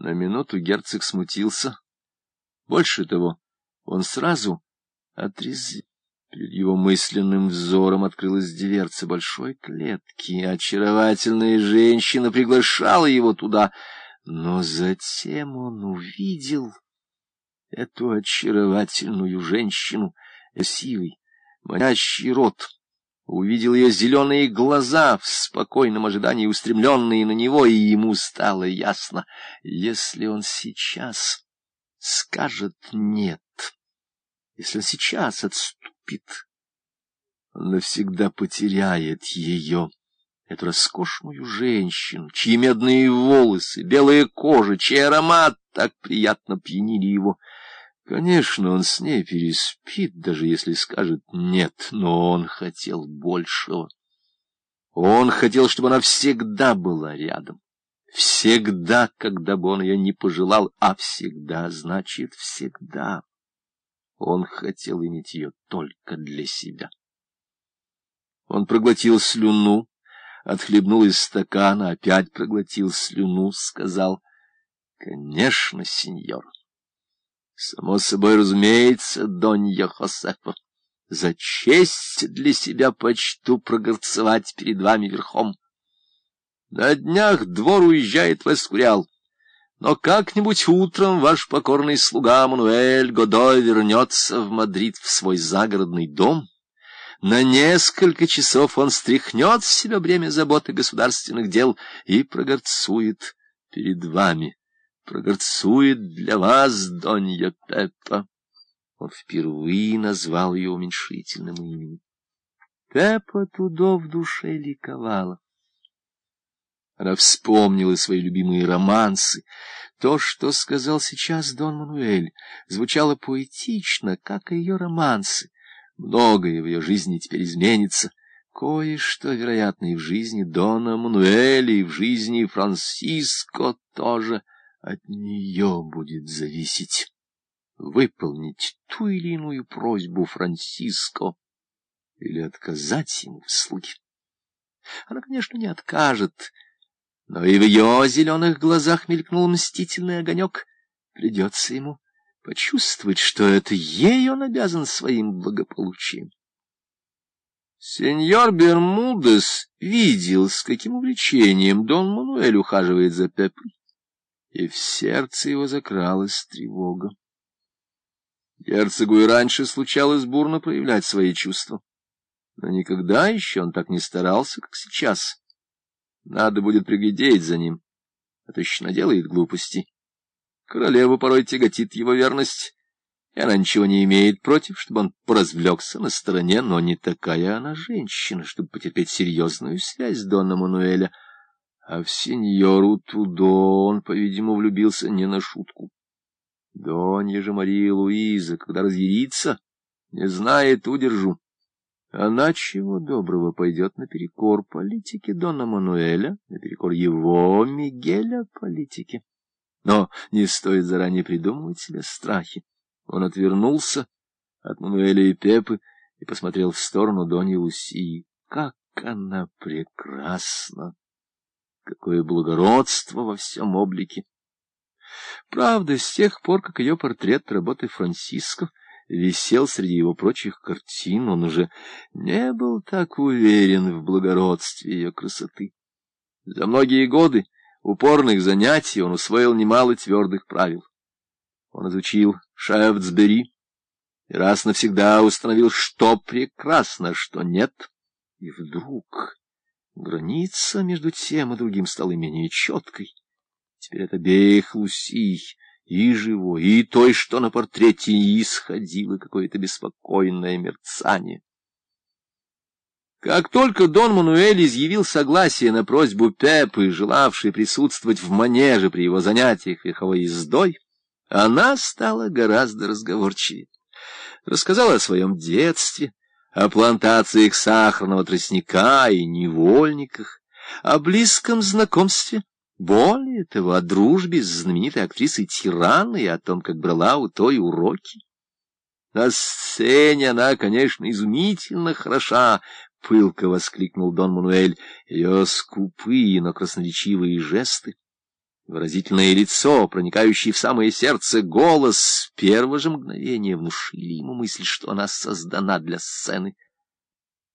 На минуту герцог смутился. Больше того, он сразу отрезвел. Перед его мысленным взором открылась дверца большой клетки. Очаровательная женщина приглашала его туда, но затем он увидел эту очаровательную женщину, красивый, манящий рот. Увидел ее зеленые глаза, в спокойном ожидании устремленные на него, и ему стало ясно, если он сейчас скажет «нет», если он сейчас отступит, он навсегда потеряет ее, эту роскошную женщину, чьи медные волосы, белая кожа, чей аромат так приятно пьянили его. Конечно, он с ней переспит, даже если скажет «нет», но он хотел большего. Он хотел, чтобы она всегда была рядом. Всегда, когда бы он ее не пожелал, а всегда значит всегда. Он хотел иметь ее только для себя. Он проглотил слюну, отхлебнул из стакана, опять проглотил слюну, сказал, «Конечно, сеньор». Само собой разумеется, Донья Хосефа, за честь для себя почту прогорцевать перед вами верхом. На днях двор уезжает в Эскурял, но как-нибудь утром ваш покорный слуга Мануэль Годой вернется в Мадрид в свой загородный дом. На несколько часов он стряхнет с себя бремя заботы государственных дел и прогорцует перед вами прогорцует для вас, Донья Пеппа. Он впервые назвал ее уменьшительным именем. Пеппа тудо в душе ликовала. Она вспомнила свои любимые романсы. То, что сказал сейчас Дон Мануэль, звучало поэтично, как и ее романсы. Многое в ее жизни теперь изменится. Кое-что, вероятно, и в жизни Дона Мануэля, и в жизни Франциско тоже — от нее будет зависеть выполнить ту или иную просьбу Франциско или отказать ему в слуге. Она, конечно, не откажет, но и в ее зеленых глазах мелькнул мстительный огонек. Придется ему почувствовать, что это ей он обязан своим благополучием. Сеньор Бермудес видел, с каким увлечением Дон Мануэль ухаживает за Пеппой и в сердце его закралась тревога. Герцогу и раньше случалось бурно проявлять свои чувства, но никогда еще он так не старался, как сейчас. Надо будет приглядеть за ним, а то еще наделает глупости. Королеву порой тяготит его верность, и она ничего не имеет против, чтобы он поразвлекся на стороне, но не такая она женщина, чтобы потерпеть серьезную связь с Донна Мануэля — а в сеньору Тудо он, по-видимому, влюбился не на шутку. Донья же Мария Луиза, когда разъярится, не знает удержу. Она чего доброго пойдет наперекор политике Дона Мануэля, наперекор его, Мигеля, политике. Но не стоит заранее придумывать себе страхи. Он отвернулся от Мануэля и Пепы и посмотрел в сторону Дони Лусии. Как она прекрасна! Какое благородство во всем облике! Правда, с тех пор, как ее портрет работы Франциско висел среди его прочих картин, он уже не был так уверен в благородстве ее красоты. За многие годы упорных занятий он усвоил немало твердых правил. Он изучил Шафтсбери и раз навсегда установил, что прекрасно, что нет. И вдруг Граница между тем и другим стала менее четкой. Теперь от обеих Лусий, и живой, и той, что на портрете, исходило какое-то беспокойное мерцание. Как только Дон Мануэль изъявил согласие на просьбу Пепы, желавшей присутствовать в манеже при его занятиях верховой ездой, она стала гораздо разговорчивее. Рассказала о своем детстве, о плантациях сахарного тростника и невольниках, о близком знакомстве, более того, о дружбе с знаменитой актрисой Тираной и о том, как брала у той уроки. На сцене она, конечно, изумительно хороша, — пылко воскликнул Дон Мануэль. Ее скупые, но красноречивые жесты, Выразительное лицо, проникающий в самое сердце голос, первого же мгновения внушили ему мысль, что она создана для сцены.